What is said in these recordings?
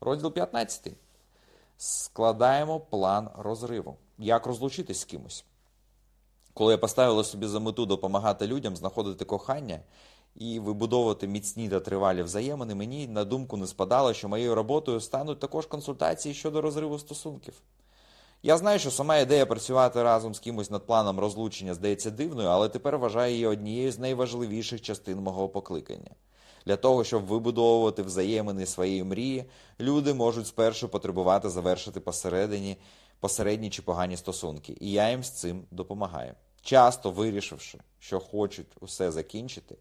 Розділ 15. Складаємо план розриву. Як розлучитись з кимось? Коли я поставила собі за мету допомагати людям знаходити кохання і вибудовувати міцні та тривалі взаємини, мені на думку не спадало, що моєю роботою стануть також консультації щодо розриву стосунків. Я знаю, що сама ідея працювати разом з кимось над планом розлучення здається дивною, але тепер вважаю її однією з найважливіших частин мого покликання. Для того, щоб вибудовувати взаємини своєї мрії, люди можуть спершу потребувати завершити посередині посередні чи погані стосунки, і я їм з цим допомагаю. Часто вирішивши, що хочуть усе закінчити,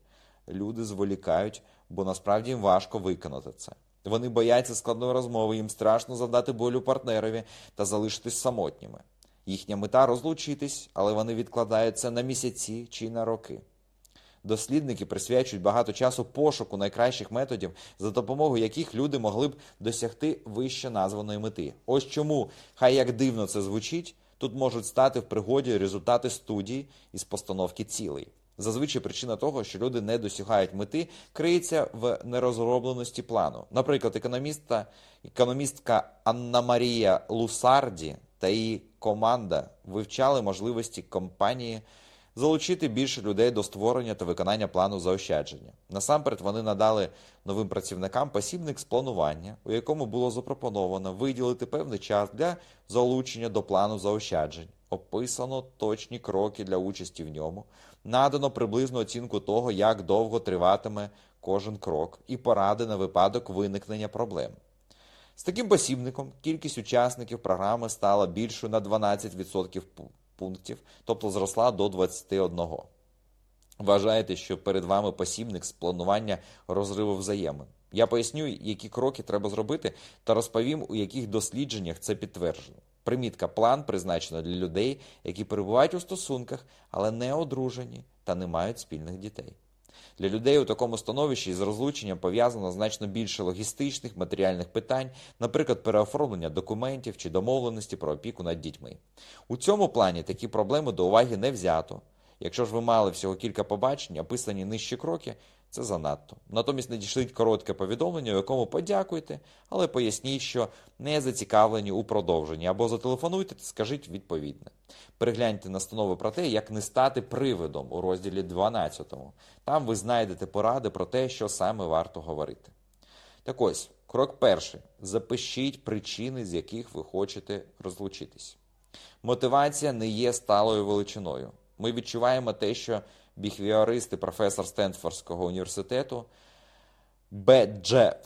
люди зволікають, бо насправді їм важко виконати це. Вони бояться складної розмови, їм страшно завдати болю партнерові та залишитись самотніми. Їхня мета розлучитись, але вони відкладають це на місяці чи на роки. Дослідники присвячують багато часу пошуку найкращих методів, за допомогою яких люди могли б досягти вище названої мети. Ось чому, хай як дивно це звучить, тут можуть стати в пригоді результати студій із постановки цілей. Зазвичай причина того, що люди не досягають мети, криється в нерозробленості плану. Наприклад, економістка, економістка Анна Марія Лусарді та її команда вивчали можливості компанії залучити більше людей до створення та виконання плану заощадження. Насамперед вони надали новим працівникам посібник з планування, у якому було запропоновано виділити певний час для залучення до плану заощаджень. Описано точні кроки для участі в ньому, надано приблизну оцінку того, як довго триватиме кожен крок, і поради на випадок виникнення проблем. З таким посібником кількість учасників програми стала більшою на 12% пунктів, тобто зросла до 21. Вважаєте, що перед вами посібник з планування розриву взаємин. Я поясню, які кроки треба зробити, та розповім, у яких дослідженнях це підтверджено. Примітка план призначено для людей, які перебувають у стосунках, але не одружені та не мають спільних дітей. Для людей у такому становищі з розлученням пов'язано значно більше логістичних, матеріальних питань, наприклад, переоформлення документів чи домовленості про опіку над дітьми. У цьому плані такі проблеми до уваги не взято. Якщо ж ви мали всього кілька побачень, описані нижчі кроки, це занадто. Натомість надішліть коротке повідомлення, у якому подякуйте, але поясніть, що не зацікавлені у продовженні, або зателефонуйте та скажіть відповідне. Перегляньте настанови про те, як не стати привидом у розділі 12. Там ви знайдете поради про те, що саме варто говорити. Так ось, крок перший. Запишіть причини, з яких ви хочете розлучитись. Мотивація не є сталою величиною. Ми відчуваємо те, що біхвіорист і професор Стенфордського університету Б.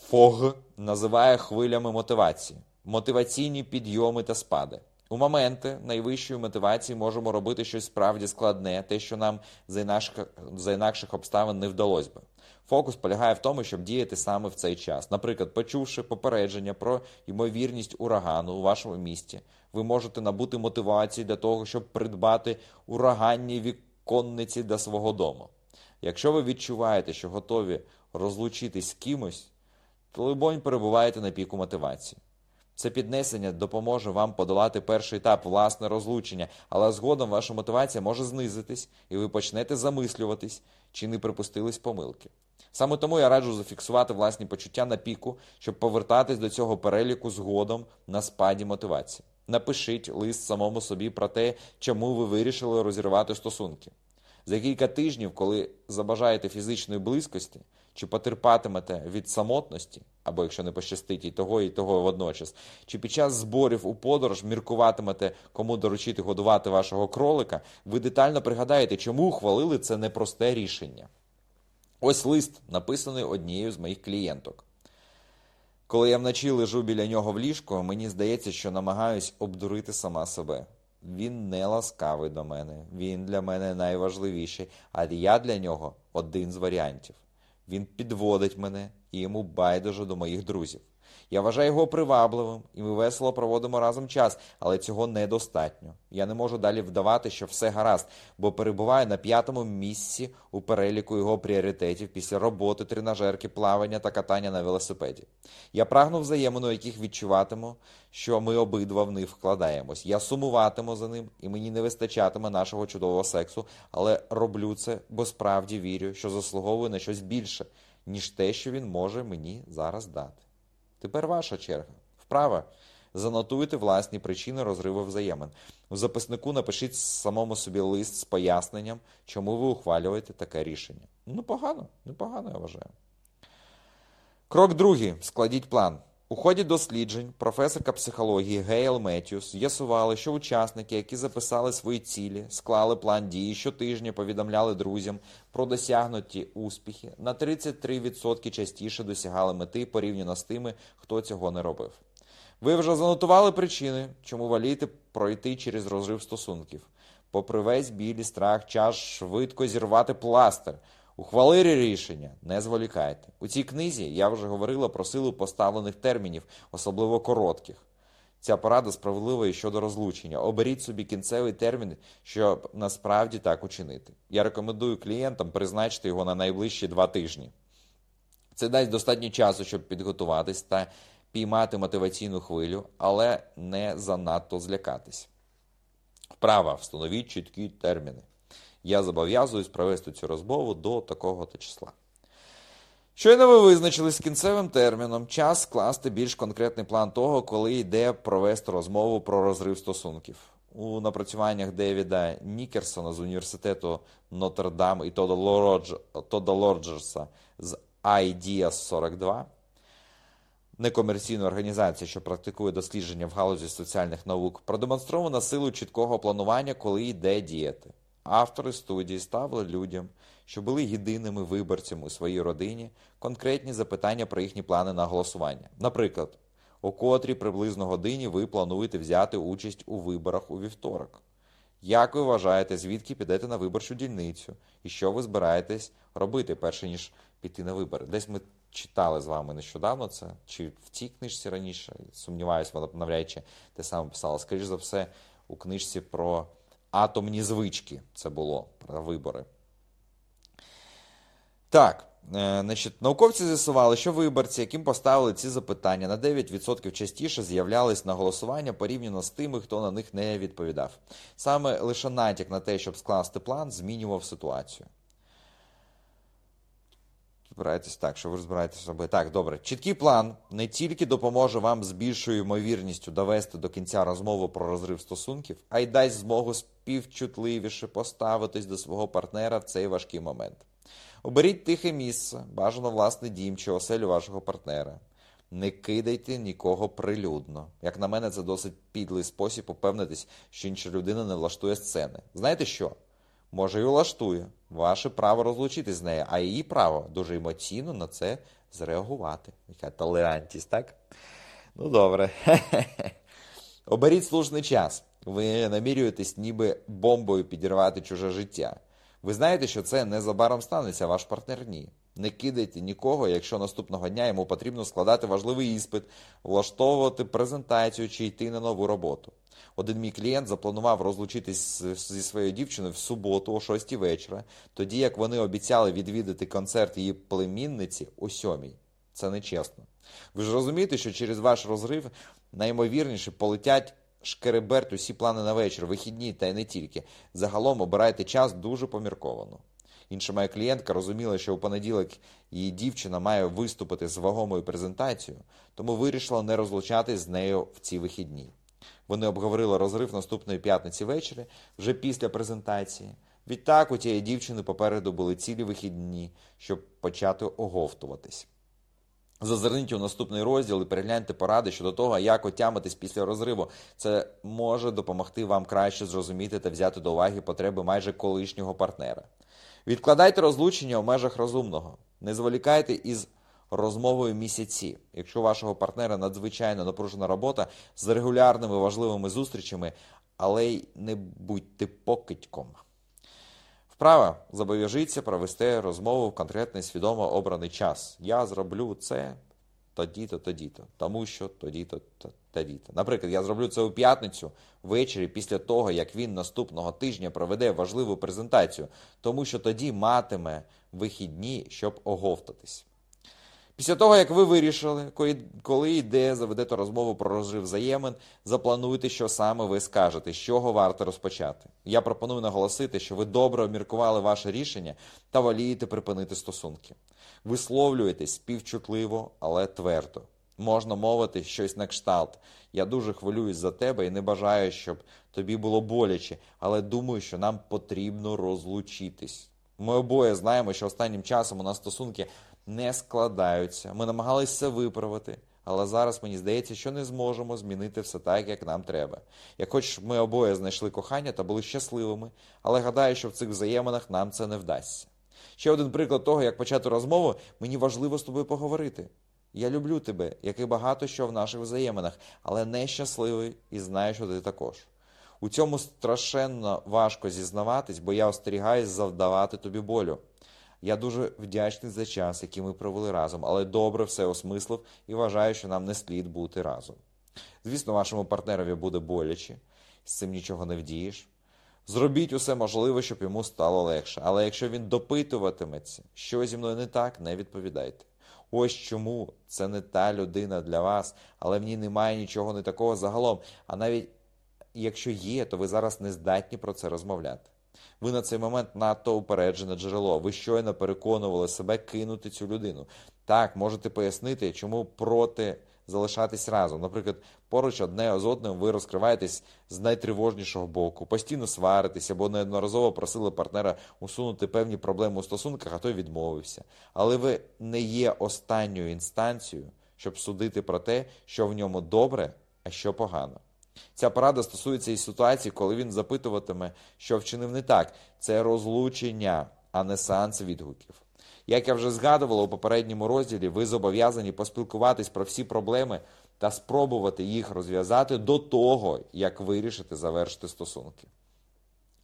Фог називає хвилями мотивації, мотиваційні підйоми та спади. У моменти найвищої мотивації можемо робити щось справді складне, те, що нам за інакших, за інакших обставин не вдалося би. Фокус полягає в тому, щоб діяти саме в цей час. Наприклад, почувши попередження про ймовірність урагану у вашому місті, ви можете набути мотивації для того, щоб придбати ураганні віконниці для свого дому. Якщо ви відчуваєте, що готові розлучитись з кимось, то, либонь, перебуваєте на піку мотивації. Це піднесення допоможе вам подолати перший етап власне розлучення, але згодом ваша мотивація може знизитись, і ви почнете замислюватись, чи не припустились помилки. Саме тому я раджу зафіксувати власні почуття на піку, щоб повертатись до цього переліку згодом на спаді мотивації. Напишіть лист самому собі про те, чому ви вирішили розірвати стосунки. За кілька тижнів, коли забажаєте фізичної близькості, чи потерпатимете від самотності, або якщо не пощастить і того, і того водночас, чи під час зборів у подорож міркуватимете, кому доручити годувати вашого кролика, ви детально пригадаєте, чому ухвалили це непросте рішення. Ось лист, написаний однією з моїх клієнток. Коли я вночі лежу біля нього в ліжку, мені здається, що намагаюсь обдурити сама себе. Він не ласкавий до мене, він для мене найважливіший, а я для нього один з варіантів. Він підводить мене і йому байдуже до моїх друзів. Я вважаю його привабливим, і ми весело проводимо разом час, але цього недостатньо. Я не можу далі вдавати, що все гаразд, бо перебуваю на п'ятому місці у переліку його пріоритетів після роботи, тренажерки, плавання та катання на велосипеді. Я прагну взаємин, у яких відчуватиму, що ми обидва в них вкладаємось. Я сумуватиму за ним, і мені не вистачатиме нашого чудового сексу, але роблю це, бо справді вірю, що заслуговую на щось більше, ніж те, що він може мені зараз дати. Тепер ваша черга. Вправа. Занотуйте власні причини розриву взаємин. У записнику напишіть самому собі лист з поясненням, чому ви ухвалюєте таке рішення. Ну, погано, непогано, я вважаю. Крок другий. Складіть план. У ході досліджень професорка психології Гейл Меттюс з'ясували, що учасники, які записали свої цілі, склали план дії, щотижня повідомляли друзям про досягнуті успіхи, на 33% частіше досягали мети порівняно з тими, хто цього не робив. Ви вже занотували причини, чому волієте пройти через розрив стосунків. Попри весь біль і страх, час швидко зірвати пластир. Ухвалили рішення, не зволікайте. У цій книзі я вже говорила про силу поставлених термінів, особливо коротких. Ця порада справедлива і щодо розлучення. Оберіть собі кінцевий термін, щоб насправді так учинити. Я рекомендую клієнтам призначити його на найближчі два тижні. Це дасть достатньо часу, щоб підготуватись та піймати мотиваційну хвилю, але не занадто злякатись. Вправа, встановіть чіткі терміни. Я зобов'язуюсь провести цю розмову до такого-то числа. Щойно ви визначились з кінцевим терміном, час скласти більш конкретний план того, коли йде провести розмову про розрив стосунків. У напрацюваннях Девіда Нікерсона з університету Нотр-Дам і Тода Лорджерса з IDEAS 42 некомерційна організація, що практикує дослідження в галузі соціальних наук, продемонстрована силу чіткого планування, коли йде діяти. Автори студії ставили людям, що були єдиними виборцями у своїй родині, конкретні запитання про їхні плани на голосування. Наприклад, о котрій приблизно годині ви плануєте взяти участь у виборах у вівторок. Як ви вважаєте, звідки підете на виборчу дільницю? І що ви збираєтесь робити, перше ніж піти на вибори? Десь ми читали з вами нещодавно це, чи в цій книжці раніше. Сумніваюся, вона навряд чи те саме писала. Скоріше за все, у книжці про атомні звички це було про вибори. Так, е, значить, науковці з'ясували, що виборці, яким поставили ці запитання, на 9% частіше з'являлись на голосування порівняно з тими, хто на них не відповідав. Саме лише натяк на те, щоб скласти план, змінював ситуацію. Збираєтесь так, що ви збираєтесь робити. Так, добре. Чіткий план не тільки допоможе вам з більшою ймовірністю довести до кінця розмову про розрив стосунків, а й дасть змогу співчутливіше поставитись до свого партнера в цей важкий момент. Оберіть тихе місце, бажано власне дім чи оселю вашого партнера. Не кидайте нікого прилюдно. Як на мене, це досить підлий спосіб упевнитись, що інша людина не влаштує сцени. Знаєте що? Може, і влаштує. Ваше право розлучитись з нею, а її право дуже емоційно на це зреагувати. Яка толерантність, так? Ну, добре. Оберіть слушний час. Ви намірюєтесь ніби бомбою підірвати чуже життя. Ви знаєте, що це незабаром станеться, ваш партнер ні. Не кидайте нікого, якщо наступного дня йому потрібно складати важливий іспит, влаштовувати презентацію чи йти на нову роботу. Один мій клієнт запланував розлучитись зі своєю дівчиною в суботу, о 6 вечора, тоді як вони обіцяли відвідати концерт її племінниці о 7. Це нечесно. Ви ж розумієте, що через ваш розрив наймовірніше полетять шкереберть усі плани на вечір, вихідні та й не тільки. Загалом обирайте час дуже помірковано. Інша моя клієнтка розуміла, що у понеділок її дівчина має виступити з вагомою презентацією, тому вирішила не розлучатись з нею в ці вихідні. Вони обговорили розрив наступної п'ятниці ввечері, вже після презентації. Відтак у тієї дівчини попереду були цілі вихідні, щоб почати оговтуватись. Зазирніть у наступний розділ і перегляньте поради щодо того, як отямитись після розриву. Це може допомогти вам краще зрозуміти та взяти до уваги потреби майже колишнього партнера. Відкладайте розлучення в межах розумного. Не зволікайте із розмовою місяці. Якщо у вашого партнера надзвичайно напружена робота з регулярними важливими зустрічами, але й не будьте покидьком. Вправа зобов'яжіться провести розмову в конкретний свідомо обраний час. Я зроблю це тоді-то, тоді-то, тому що тоді-то, тоді-то. Наприклад, я зроблю це у п'ятницю ввечері після того, як він наступного тижня проведе важливу презентацію, тому що тоді матиме вихідні, щоб оговтатись. Після того, як ви вирішили, коли йде, заведете розмову про розрив взаємин, заплануйте, що саме ви скажете, з чого варто розпочати. Я пропоную наголосити, що ви добре обміркували ваше рішення та волієте припинити стосунки. Висловлюєтесь співчутливо, але твердо. Можна мовити щось на кшталт. Я дуже хвилююсь за тебе і не бажаю, щоб тобі було боляче, але думаю, що нам потрібно розлучитись. Ми обоє знаємо, що останнім часом у нас стосунки не складаються. Ми намагалися це виправити, але зараз мені здається, що не зможемо змінити все так, як нам треба. Як хоч ми обоє знайшли кохання та були щасливими, але гадаю, що в цих взаєминах нам це не вдасться. Ще один приклад того, як почати розмову, мені важливо з тобою поговорити. Я люблю тебе, як і багато що в наших взаєминах, але не щасливий і знаю, що ти також. У цьому страшенно важко зізнаватись, бо я остерігаюсь завдавати тобі болю. Я дуже вдячний за час, який ми провели разом, але добре все осмислив і вважаю, що нам не слід бути разом. Звісно, вашому партнерові буде боляче, з цим нічого не вдієш. Зробіть усе можливе, щоб йому стало легше. Але якщо він допитуватиметься, що зі мною не так, не відповідайте. Ось чому це не та людина для вас, але в ній немає нічого не такого загалом. А навіть якщо є, то ви зараз не здатні про це розмовляти. Ви на цей момент надто упереджене джерело. Ви щойно переконували себе кинути цю людину. Так, можете пояснити, чому проти залишатись разом. Наприклад, поруч одне з одним ви розкриваєтесь з найтривожнішого боку, постійно сваритесь або неодноразово просили партнера усунути певні проблеми у стосунках, а той відмовився. Але ви не є останньою інстанцією, щоб судити про те, що в ньому добре, а що погано. Ця порада стосується і ситуації, коли він запитуватиме, що вчинив не так. Це розлучення, а не сеанс відгуків. Як я вже згадувала у попередньому розділі, ви зобов'язані поспілкуватись про всі проблеми та спробувати їх розв'язати до того, як вирішити завершити стосунки.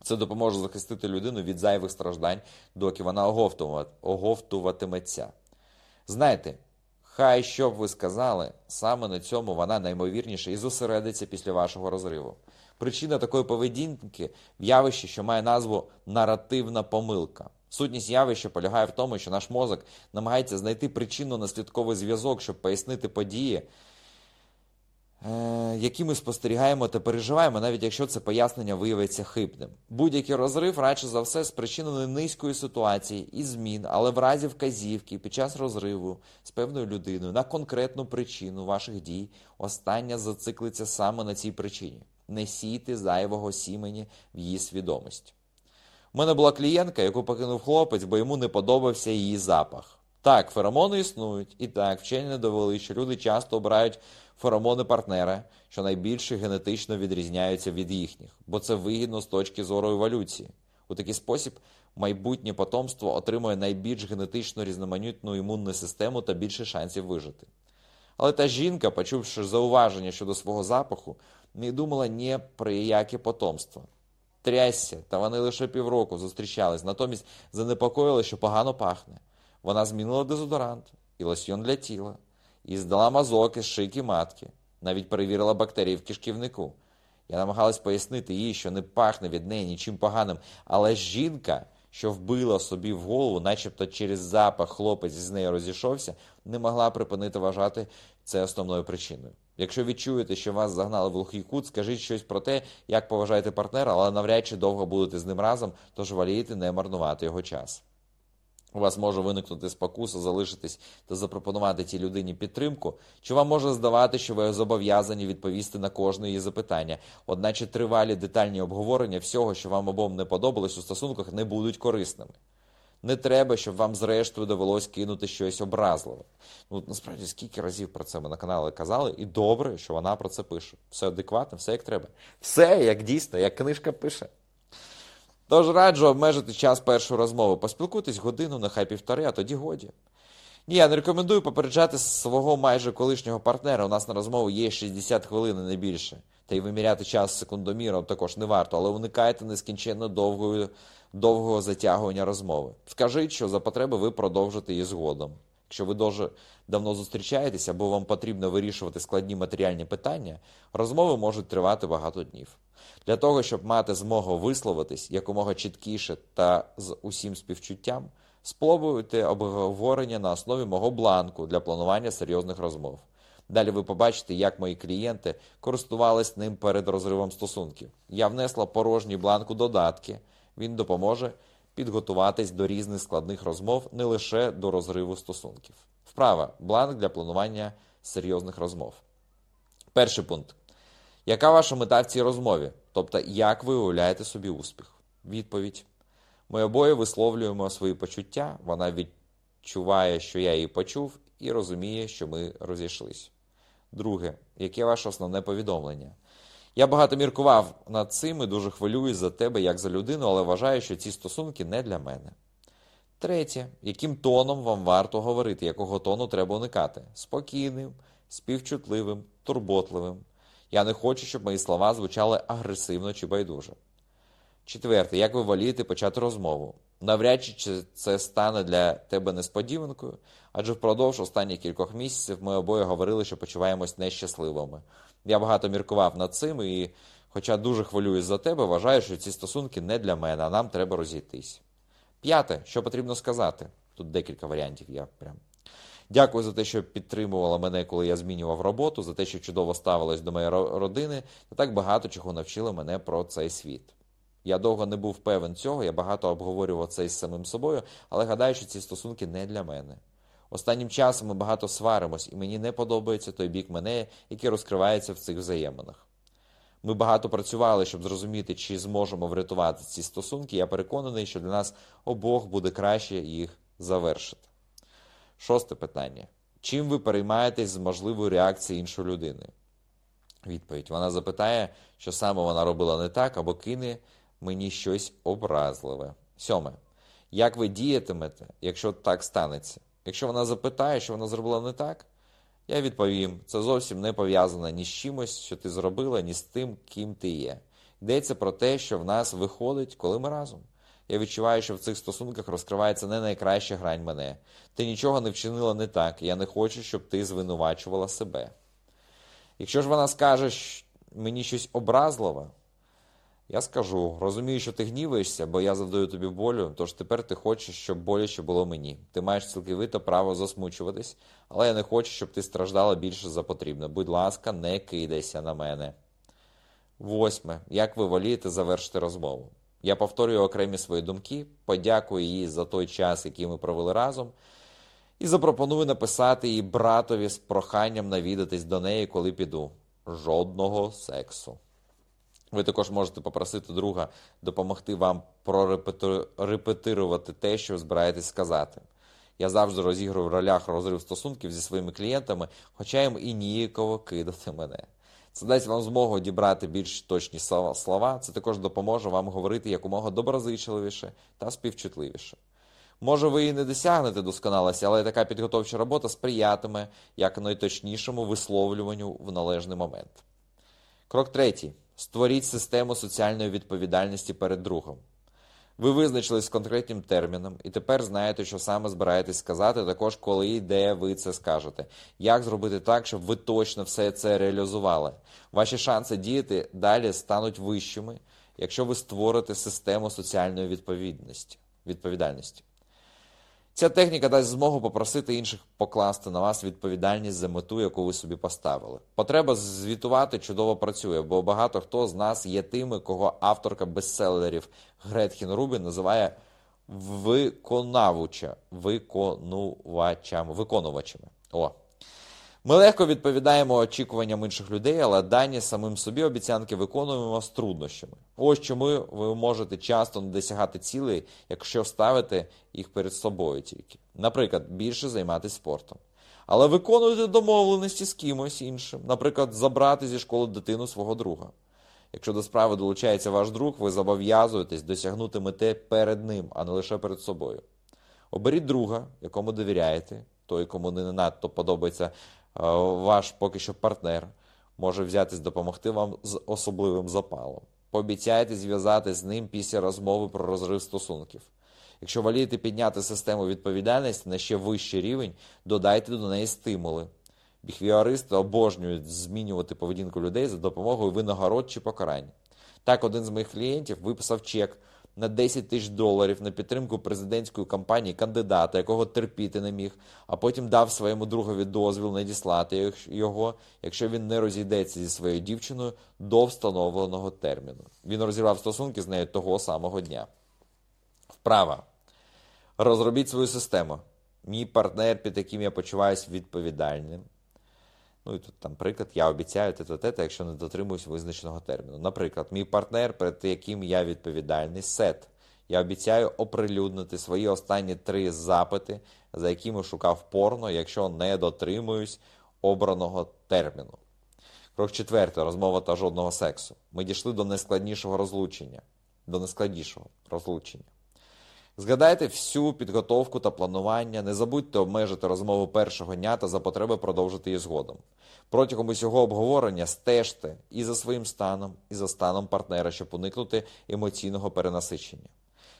Це допоможе захистити людину від зайвих страждань, доки вона оговтуватиметься. Знаєте, хай що б ви сказали, саме на цьому вона наймовірніше і зосередиться після вашого розриву. Причина такої поведінки в явищі, що має назву наративна помилка. Сутність явища полягає в тому, що наш мозок намагається знайти причинно-наслідковий зв'язок, щоб пояснити події, які ми спостерігаємо та переживаємо, навіть якщо це пояснення виявиться хибним. Будь-який розрив, радше за все, спричинений низькою ситуації і змін, але в разі вказівки під час розриву з певною людиною на конкретну причину ваших дій, остання зациклиться саме на цій причині. Не сійте зайвого сімені в її свідомість. У мене була клієнтка, яку покинув хлопець, бо йому не подобався її запах. Так, феромони існують, і так, вчені довели, що люди часто обирають феромони партнера, що найбільше генетично відрізняються від їхніх, бо це вигідно з точки зору еволюції. У такий спосіб майбутнє потомство отримує найбільш генетично різноманітну імунну систему та більше шансів вижити. Але та жінка, почувши зауваження щодо свого запаху, не думала ні про яке потомство трясся, та вони лише півроку зустрічались, натомість занепокоїли, що погано пахне. Вона змінила дезодорант і лосьйон для тіла, і здала мазок із шийки матки, навіть перевірила бактерії в кишківнику. Я намагалась пояснити їй, що не пахне від неї нічим поганим, але жінка, що вбила собі в голову, начебто через запах хлопець з нею розійшовся, не могла припинити вважати це основною причиною. Якщо відчуєте, що вас загнали в глухий кут, скажіть щось про те, як поважаєте партнера, але навряд чи довго будете з ним разом, тож волієте не марнувати його час. У вас може виникнути спокуса, залишитись та запропонувати тій людині підтримку, чи вам може здавати, що ви зобов'язані відповісти на кожне її запитання, одначе тривалі детальні обговорення всього, що вам обом не подобалось у стосунках, не будуть корисними. Не треба, щоб вам зрештою довелось кинути щось образливе. Ну, насправді, скільки разів про це ми на каналі казали, і добре, що вона про це пише. Все адекватно, все як треба. Все як дійсно, як книжка пише. Тож раджу обмежити час першої розмови. Поспілкуйтесь годину, нехай півтори, а тоді годі. Ні, я не рекомендую попереджати свого майже колишнього партнера. У нас на розмову є 60 хвилин, не більше. Та й виміряти час секундоміром також не варто, але уникайте нескінченно довгою довгого затягування розмови. Скажіть, що за потреби ви продовжите її згодом. Якщо ви дуже давно зустрічаєтеся або вам потрібно вирішувати складні матеріальні питання, розмови можуть тривати багато днів. Для того, щоб мати змогу висловитись якомога чіткіше та з усім співчуттям, спробуйте обговорення на основі мого бланку для планування серйозних розмов. Далі ви побачите, як мої клієнти користувались ним перед розривом стосунків. Я внесла порожній бланк у додатки. Він допоможе підготуватись до різних складних розмов не лише до розриву стосунків. Вправа бланк для планування серйозних розмов. Перший пункт. Яка ваша мета в цій розмові? Тобто, як ви уявляєте собі успіх? Відповідь. Ми обоє висловлюємо свої почуття, вона відчуває, що я її почув, і розуміє, що ми розійшлись. Друге, яке ваше основне повідомлення? Я багато міркував над цим і дуже хвилююсь за тебе як за людину, але вважаю, що ці стосунки не для мене. Третє, яким тоном вам варто говорити, якого тону треба уникати? Спокійним, співчутливим, турботливим. Я не хочу, щоб мої слова звучали агресивно чи байдуже. Четверте, як ви волієте почати розмову? Навряд чи це стане для тебе несподіванкою, адже впродовж останніх кількох місяців ми обоє говорили, що почуваємось нещасливими. Я багато міркував над цим і, хоча дуже хвилююсь за тебе, вважаю, що ці стосунки не для мене, а нам треба розійтись. П'яте, що потрібно сказати? Тут декілька варіантів я прям. Дякую за те, що підтримувала мене, коли я змінював роботу, за те, що чудово ставилась до моєї родини, та так багато чого навчили мене про цей світ. Я довго не був певен цього, я багато обговорював це із самим собою, але гадаю, що ці стосунки не для мене. Останнім часом ми багато сваримось, і мені не подобається той бік мене, який розкривається в цих взаєминах. Ми багато працювали, щоб зрозуміти, чи зможемо врятувати ці стосунки. Я переконаний, що для нас обох буде краще їх завершити. Шосте питання. Чим ви переймаєтесь з можливої реакції іншої людини? Відповідь. Вона запитає, що саме вона робила не так, або кине мені щось образливе. Сьоме. Як ви діятимете, якщо так станеться? Якщо вона запитає, що вона зробила не так, я відповім, це зовсім не пов'язане ні з чимось, що ти зробила, ні з тим, ким ти є. Йдеться про те, що в нас виходить, коли ми разом. Я відчуваю, що в цих стосунках розкривається не найкраща грань мене. Ти нічого не вчинила не так, я не хочу, щоб ти звинувачувала себе. Якщо ж вона скаже мені щось образливе, я скажу, розумію, що ти гніваєшся, бо я завдаю тобі болю, тож тепер ти хочеш, щоб боляче було мені. Ти маєш цілковито право засмучуватись, але я не хочу, щоб ти страждала більше за потрібне. Будь ласка, не кидайся на мене. Восьме. Як ви волієте завершити розмову? Я повторюю окремі свої думки, подякую їй за той час, який ми провели разом, і запропоную написати їй братові з проханням навідатись до неї, коли піду. Жодного сексу. Ви також можете попросити друга допомогти вам прорепетирувати те, що збираєтесь сказати. Я завжди розігрую в ролях розрив стосунків зі своїми клієнтами, хоча їм і ніяково кидати мене. Це дасть вам змогу дібрати більш точні слова, це також допоможе вам говорити якомога доброзичливіше та співчутливіше. Може, ви і не досягнете досконалості, але така підготовча робота сприятиме як найточнішому висловлюванню в належний момент. Крок третій. Створіть систему соціальної відповідальності перед другом. Ви визначились з конкретним терміном, і тепер знаєте, що саме збираєтесь сказати, також коли і де ви це скажете. Як зробити так, щоб ви точно все це реалізували? Ваші шанси діяти далі стануть вищими, якщо ви створите систему соціальної відповідності. відповідальності. Ця техніка дасть змогу попросити інших покласти на вас відповідальність за мету, яку ви собі поставили. Потреба звітувати чудово працює, бо багато хто з нас є тими, кого авторка бестселерів Гретхін Рубін називає виконавуча, виконувачами, виконувачами. О, ми легко відповідаємо очікуванням інших людей, але дані самим собі обіцянки виконуємо з труднощами. Ось чому ви можете часто не досягати цілей, якщо ставите їх перед собою тільки. Наприклад, більше займатися спортом. Але виконуйте домовленості з кимось іншим, наприклад, забрати зі школи дитину свого друга. Якщо до справи долучається ваш друг, ви зобов'язуєтесь досягнути мети перед ним, а не лише перед собою. Оберіть друга, якому довіряєте, той, кому не надто подобається Е, ваш поки що партнер може взятись допомогти вам з особливим запалом. Пообіцяйте зв'язати з ним після розмови про розрив стосунків. Якщо волієте підняти систему відповідальності на ще вищий рівень, додайте до неї стимули. Біхвіористи обожнюють змінювати поведінку людей за допомогою винагород чи покарань. Так, один з моїх клієнтів виписав чек на 10 тисяч доларів на підтримку президентської кампанії кандидата, якого терпіти не міг, а потім дав своєму другові дозвіл надіслати його, якщо він не розійдеться зі своєю дівчиною до встановленого терміну. Він розірвав стосунки з нею того самого дня. Вправа. Розробіть свою систему. Мій партнер, під яким я почуваюся відповідальним. Ну і тут там приклад, я обіцяю те те якщо не дотримуюсь визначеного терміну. Наприклад, мій партнер, перед яким я відповідальний, сет. Я обіцяю оприлюднити свої останні три запити, за якими шукав порно, якщо не дотримуюсь обраного терміну. Крок четвертий. Розмова та жодного сексу. Ми дійшли до найскладнішого розлучення. До найскладнішого розлучення. Згадайте всю підготовку та планування, не забудьте обмежити розмову першого дня та за потреби продовжити її згодом. Протягом усього обговорення стежте і за своїм станом, і за станом партнера, щоб уникнути емоційного перенасичення.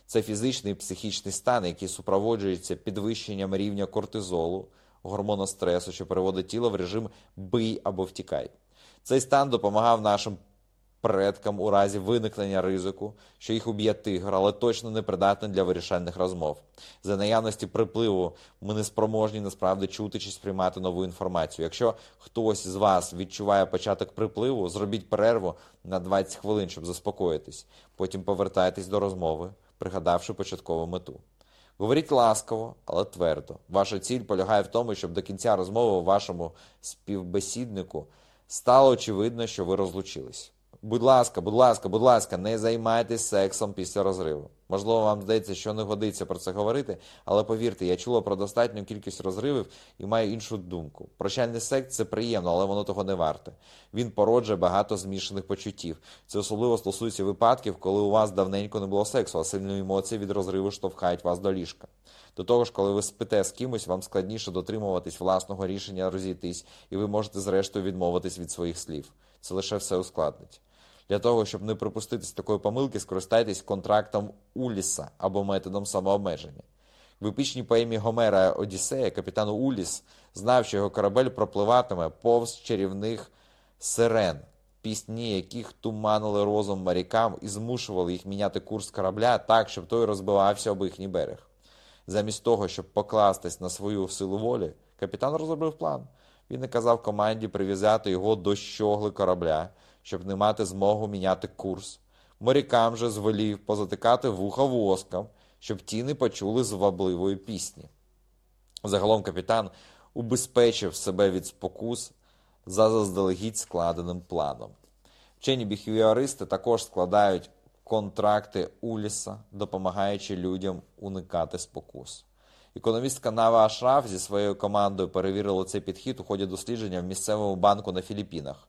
Це фізичний і психічний стан, який супроводжується підвищенням рівня кортизолу, гормону стресу, що переводить тіло в режим бий або втікай. Цей стан допомагав нашим предкам у разі виникнення ризику, що їх уб'є тигр, але точно не придатний для вирішальних розмов. За наявності припливу ми не спроможні насправді чути чи сприймати нову інформацію. Якщо хтось з вас відчуває початок припливу, зробіть перерву на 20 хвилин, щоб заспокоїтись. Потім повертайтесь до розмови, пригадавши початкову мету. Говоріть ласково, але твердо. Ваша ціль полягає в тому, щоб до кінця розмови вашому співбесіднику стало очевидно, що ви розлучились. Будь ласка, будь ласка, будь ласка, не займайтесь сексом після розриву. Можливо, вам здається, що не годиться про це говорити, але повірте, я чула про достатню кількість розривів і маю іншу думку. Прощальний секс це приємно, але воно того не варте. Він породжує багато змішаних почуттів. Це особливо стосується випадків, коли у вас давненько не було сексу, а сильні емоції від розриву штовхають вас до ліжка. До того ж, коли ви спите з кимось, вам складніше дотримуватись власного рішення розійтись, і ви можете зрештою відмовитись від своїх слів. Це лише все ускладнить. Для того, щоб не припуститись такої помилки, скористайтесь контрактом Уліса або методом самообмеження. В епічній поемі Гомера Одіссея капітан Уліс знав, що його корабель пропливатиме повз чарівних сирен, пісні, яких туманили розум морякам і змушували їх міняти курс корабля так, щоб той розбивався об їхній берег. Замість того, щоб покластись на свою силу волі, капітан розробив план. Він наказав команді прив'язати його до щогли корабля щоб не мати змогу міняти курс. Морякам же звелів позатикати вуха воском, щоб ті не почули звабливої пісні. Загалом капітан убезпечив себе від спокус за заздалегідь складеним планом. Вчені біхевіористи також складають контракти Уліса, допомагаючи людям уникати спокус. Економістка Нава Ашраф зі своєю командою перевірила цей підхід у ході дослідження в місцевому банку на Філіппінах.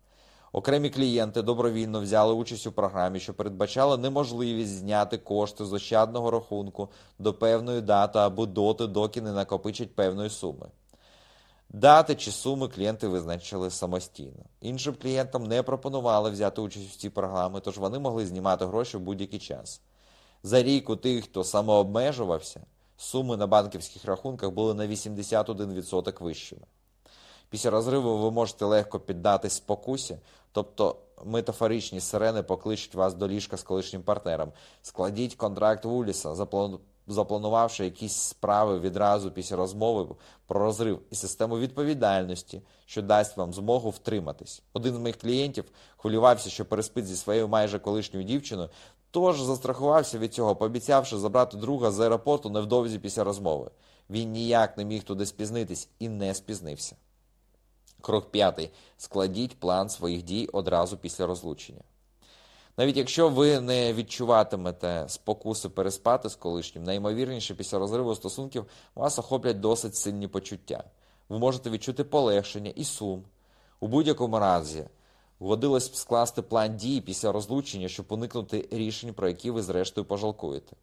Окремі клієнти добровільно взяли участь у програмі, що передбачала неможливість зняти кошти з ощадного рахунку до певної дати або доти, доки не накопичать певної суми. Дати чи суми клієнти визначили самостійно. Іншим клієнтам не пропонували взяти участь у цій програмі, тож вони могли знімати гроші в будь-який час. За рік у тих, хто самообмежувався, суми на банківських рахунках були на 81% вищими. Після розриву ви можете легко піддатись спокусі, тобто метафоричні сирени покличуть вас до ліжка з колишнім партнером. Складіть контракт Вуліса, запланувавши якісь справи відразу після розмови про розрив і систему відповідальності, що дасть вам змогу втриматись. Один з моїх клієнтів хвилювався, що переспить зі своєю майже колишньою дівчиною, тож застрахувався від цього, пообіцявши забрати друга з аеропорту невдовзі після розмови. Він ніяк не міг туди спізнитись і не спізнився. Крок п'ятий. Складіть план своїх дій одразу після розлучення. Навіть якщо ви не відчуватимете спокуси переспати з колишнім, найімовірніше після розриву стосунків вас охоплять досить сильні почуття. Ви можете відчути полегшення і сум. У будь-якому разі годилось б скласти план дій після розлучення, щоб уникнути рішень, про які ви зрештою пожалкуєте.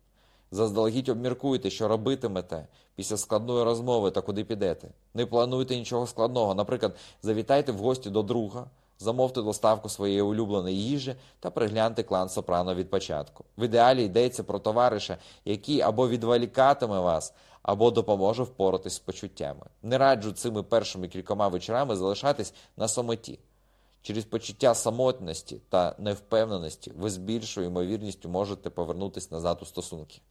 Заздалегідь обміркуйте, що робитимете після складної розмови та куди підете. Не плануйте нічого складного. Наприклад, завітайте в гості до друга, замовте доставку своєї улюбленої їжі та пригляньте клан Сопрано від початку. В ідеалі йдеться про товариша, який або відволікатиме вас, або допоможе впоратись з почуттями. Не раджу цими першими кількома вечорами залишатись на самоті. Через почуття самотності та невпевненості ви з більшою ймовірністю можете повернутися назад у стосунки.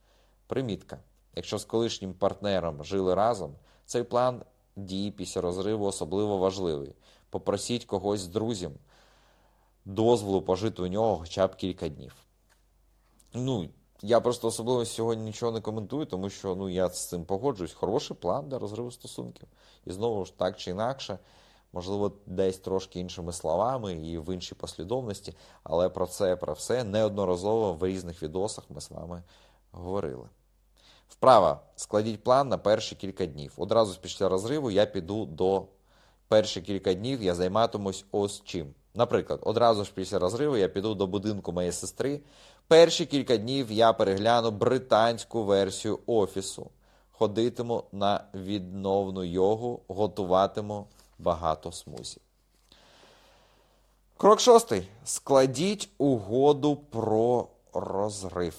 Примітка. Якщо з колишнім партнером жили разом, цей план дії після розриву особливо важливий. Попросіть когось з друзів дозволу пожити у нього хоча б кілька днів. Ну, я просто особливо сьогодні нічого не коментую, тому що ну, я з цим погоджуюсь. Хороший план для розриву стосунків. І знову ж так чи інакше, можливо, десь трошки іншими словами і в іншій послідовності, але про це про все неодноразово в різних відосах ми з вами говорили. Вправа. Складіть план на перші кілька днів. Одразу після розриву я піду до перші кілька днів, я займатимусь ось чим. Наприклад, одразу ж після розриву я піду до будинку моєї сестри. Перші кілька днів я перегляну британську версію офісу, ходитиму на відновну йогу, готуватиму багато смузі. Крок шостий. Складіть угоду про розрив.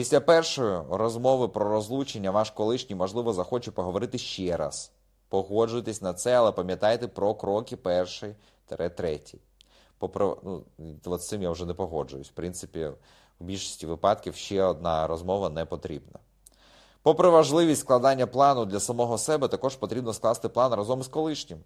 Після першої розмови про розлучення ваш колишній, можливо, захоче поговорити ще раз. Погоджуйтесь на це, але пам'ятайте про кроки перший третій. Попри, ну, от з цим я вже не погоджуюсь. В принципі, в більшості випадків ще одна розмова не потрібна. Попри важливість складання плану для самого себе, також потрібно скласти план разом з колишнім.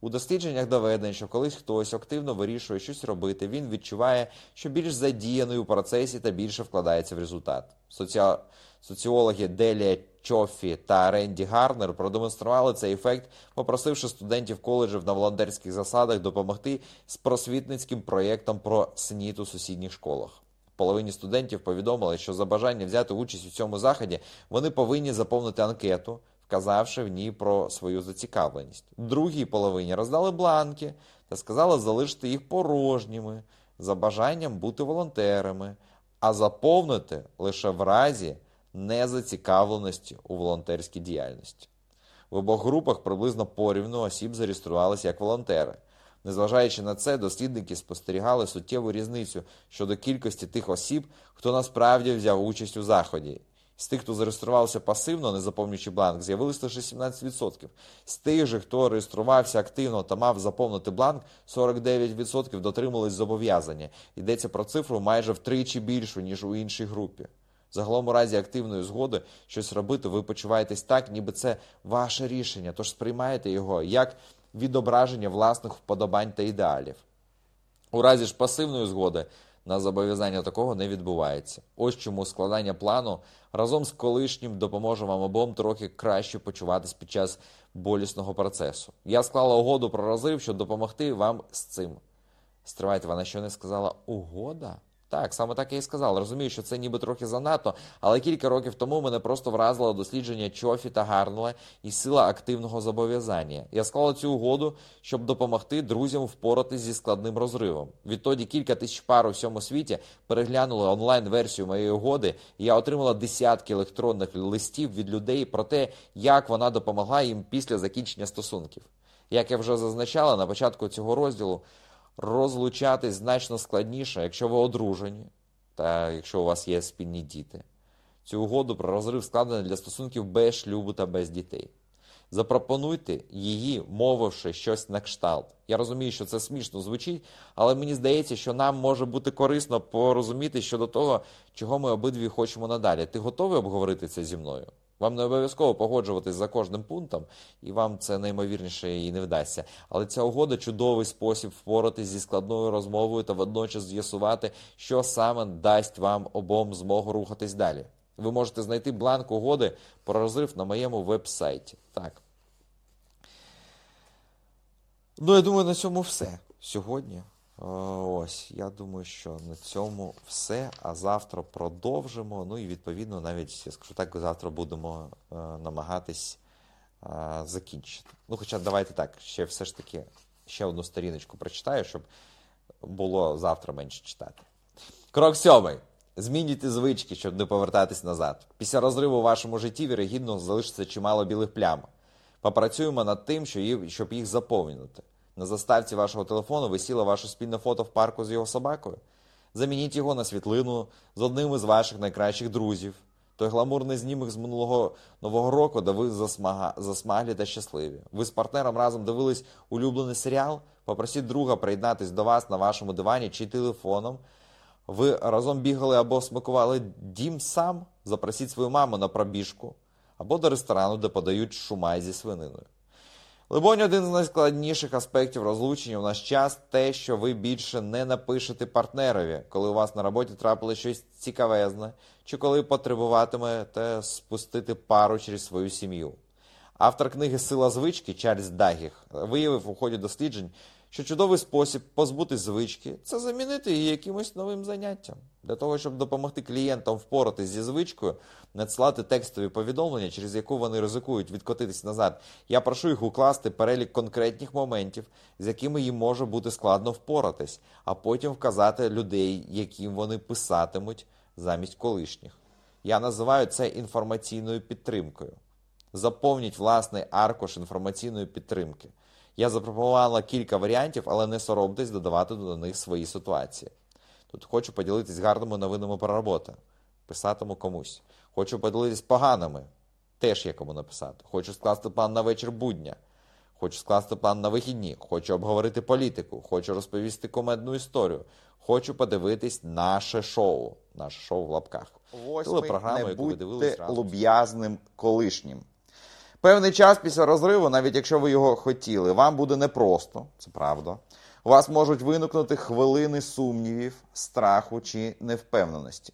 У дослідженнях доведено, що колись хтось активно вирішує щось робити, він відчуває, що більш задіяний у процесі та більше вкладається в результат. Соціа... Соціологи Делія Чоффі та Ренді Гарнер продемонстрували цей ефект, попросивши студентів коледжів на волонтерських засадах допомогти з просвітницьким проєктом про СНІТ у сусідніх школах. Половині студентів повідомили, що за бажання взяти участь у цьому заході вони повинні заповнити анкету, вказавши в ній про свою зацікавленість. Другій половині роздали бланки та сказали залишити їх порожніми за бажанням бути волонтерами, а заповнити лише в разі незацікавленості у волонтерській діяльності. В обох групах приблизно порівну осіб зареєструвалися як волонтери. Незважаючи на це, дослідники спостерігали суттєву різницю щодо кількості тих осіб, хто насправді взяв участь у заході. З тих, хто зареєструвався пасивно, не заповнюючи бланк, з'явилось лише 17%. З тих же, хто реєструвався активно та мав заповнити бланк, 49% дотримались зобов'язання. Йдеться про цифру майже втричі більшу, ніж у іншій групі. Загалом у разі активної згоди щось робити, ви почуваєтесь так, ніби це ваше рішення, тож сприймаєте його як відображення власних вподобань та ідеалів. У разі ж пасивної згоди на зобов'язання такого не відбувається. Ось чому складання плану разом з колишнім допоможе вам обом трохи краще почуватись під час болісного процесу. Я склала угоду про розрив, щоб допомогти вам з цим. Стривайте, вона що не сказала угода? Так, саме так я і сказав. Розумію, що це ніби трохи занадто, але кілька років тому мене просто вразило дослідження Чофі та Гарнела і сила активного зобов'язання. Я склала цю угоду, щоб допомогти друзям впоратись зі складним розривом. Відтоді кілька тисяч пар у всьому світі переглянули онлайн-версію моєї угоди, і я отримала десятки електронних листів від людей про те, як вона допомогла їм після закінчення стосунків. Як я вже зазначала на початку цього розділу розлучатись значно складніше, якщо ви одружені, та якщо у вас є спільні діти. Цю угоду про розрив складена для стосунків без шлюбу та без дітей. Запропонуйте її, мовивши щось на кшталт. Я розумію, що це смішно звучить, але мені здається, що нам може бути корисно порозуміти щодо того, чого ми обидві хочемо надалі. Ти готовий обговорити це зі мною? Вам не обов'язково погоджуватись за кожним пунктом, і вам це наймовірніше і не вдасться. Але ця угода чудовий спосіб впоратись зі складною розмовою та водночас з'ясувати, що саме дасть вам обом змогу рухатись далі. Ви можете знайти бланк угоди про розрив на моєму веб-сайті. Так. Ну, я думаю, на цьому все сьогодні. Ось, я думаю, що на цьому все. А завтра продовжимо. Ну і відповідно, навіть я скажу так, завтра будемо е, намагатись е, закінчити. Ну, хоча давайте так, ще все ж таки ще одну сторіночку прочитаю, щоб було завтра менше читати. Крок сьомий. Змінюйте звички, щоб не повертатись назад. Після розриву у вашому житті, вірогідно, залишиться чимало білих плям. Попрацюємо над тим, щоб їх заповнювати. На заставці вашого телефону висіло ваше спільне фото в парку з його собакою. Замініть його на світлину з одним із ваших найкращих друзів. Той гламурний знімок з минулого нового року, де ви засмага... засмаглі та щасливі. Ви з партнером разом дивились улюблений серіал. Попросіть друга приєднатись до вас на вашому дивані чи телефоном. Ви разом бігали або смакували дім сам. Запросіть свою маму на пробіжку або до ресторану, де подають шумай зі свининою. Либонь, один з найскладніших аспектів розлучення у наш час те, що ви більше не напишете партнерові, коли у вас на роботі трапило щось цікавезне, чи коли потребуватимете спустити пару через свою сім'ю. Автор книги Сила звички Чарльз Дагіх виявив у ході досліджень, що чудовий спосіб позбутись звички це замінити її якимось новим заняттям. Для того, щоб допомогти клієнтам впоратись зі звичкою, надсилати текстові повідомлення, через яку вони ризикують відкотитись назад. Я прошу їх укласти перелік конкретних моментів, з якими їм може бути складно впоратись, а потім вказати людей, яким вони писатимуть замість колишніх. Я називаю це інформаційною підтримкою. Заповніть власний аркуш інформаційної підтримки. Я запропонувала кілька варіантів, але не соромтесь додавати до них свої ситуації. Тут хочу поділитись гарними новинами про роботу. Писатиму комусь. Хочу поділитись поганими. Теж є кому написати. Хочу скласти план на вечір будня. Хочу скласти план на вихідні. Хочу обговорити політику. Хочу розповісти комедну історію. Хочу подивитись наше шоу. Наше шоу в лапках. Восьмий, Телепрограма, не яку ви дивились луб'язним колишнім. Певний час після розриву, навіть якщо ви його хотіли, вам буде непросто, це правда. У вас можуть виникнути хвилини сумнівів, страху чи невпевненості.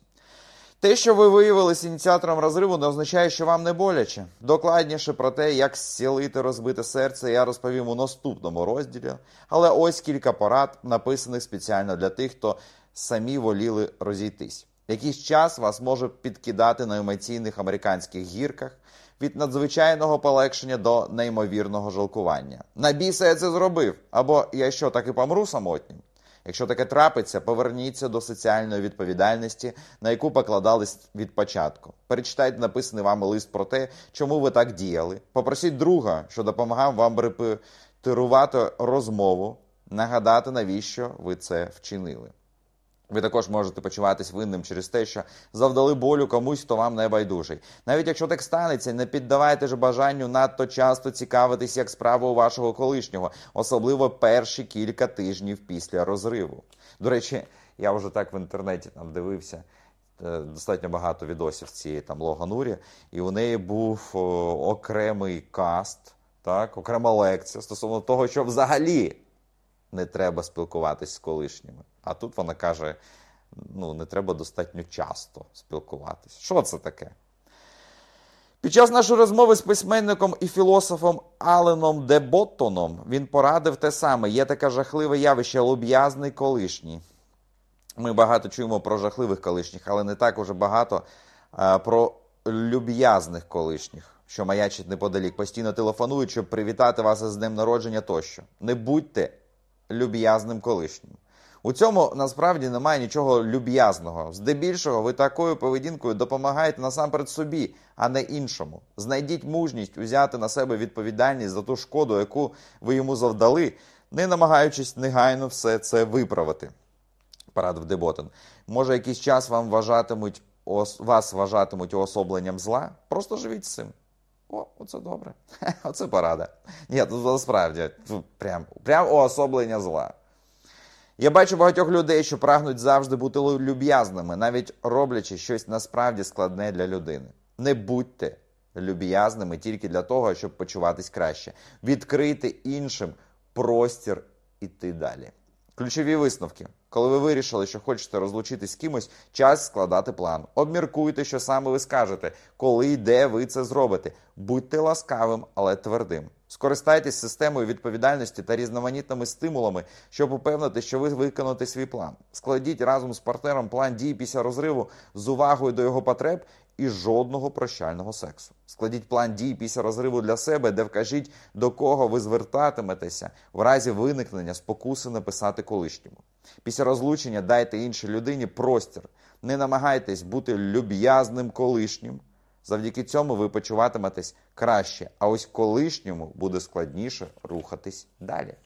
Те, що ви виявилися ініціатором розриву, не означає, що вам не боляче. Докладніше про те, як зцілити розбите серце, я розповім у наступному розділі. Але ось кілька порад, написаних спеціально для тих, хто самі воліли розійтись. Якийсь час вас може підкидати на емоційних американських гірках від надзвичайного полегшення до неймовірного жалкування. На біса я це зробив. Або я що, так і помру самотнім? Якщо таке трапиться, поверніться до соціальної відповідальності, на яку покладались від початку. Перечитайте написаний вами лист про те, чому ви так діяли. Попросіть друга, що допомагав вам репетирувати розмову, нагадати, навіщо ви це вчинили. Ви також можете почуватись винним через те, що завдали болю комусь, хто вам не байдужий. Навіть якщо так станеться, не піддавайте ж бажанню надто часто цікавитись, як справа у вашого колишнього, особливо перші кілька тижнів після розриву. До речі, я вже так в інтернеті там дивився. е, Достатньо багато відосів цієї там Логанурі, і у неї був о, окремий каст, так, окрема лекція стосовно того, що взагалі не треба спілкуватись з колишніми. А тут вона каже: ну, не треба достатньо часто спілкуватись. Що це таке? Під час нашої розмови з письменником і філософом Аленом де Боттоном він порадив те саме: є таке жахливе явище луб'язний колишній. Ми багато чуємо про жахливих колишніх, але не так уже багато а, про люб'язних колишніх, що маячить неподалік, постійно телефонують, щоб привітати вас із днем народження тощо. Не будьте люб'язним колишнім. У цьому насправді немає нічого люб'язного. Здебільшого ви такою поведінкою допомагаєте насамперед собі, а не іншому. Знайдіть мужність узяти на себе відповідальність за ту шкоду, яку ви йому завдали, не намагаючись негайно все це виправити. Порадив Деботен. Може, якийсь час вам вважатимуть вас вважатимуть уособленням зла? Просто живіть з цим. О, оце добре. Оце порада. Ні, тут насправді ну, прям, прям уособлення зла. Я бачу багатьох людей, що прагнуть завжди бути люб'язними, навіть роблячи щось насправді складне для людини. Не будьте люб'язними тільки для того, щоб почуватись краще. відкрити іншим простір іти далі. Ключові висновки. Коли ви вирішили, що хочете розлучитись з кимось, час складати план. Обміркуйте, що саме ви скажете, коли і де ви це зробите. Будьте ласкавим, але твердим. Скористайтесь системою відповідальності та різноманітними стимулами, щоб упевнити, що ви виконуєте свій план. Складіть разом з партнером план дій після розриву з увагою до його потреб і жодного прощального сексу. Складіть план дій після розриву для себе, де вкажіть, до кого ви звертатиметеся в разі виникнення спокуси написати колишньому. Після розлучення дайте іншій людині простір. Не намагайтесь бути люб'язним колишнім. Завдяки цьому ви почуватиметесь краще, а ось колишньому буде складніше рухатись далі.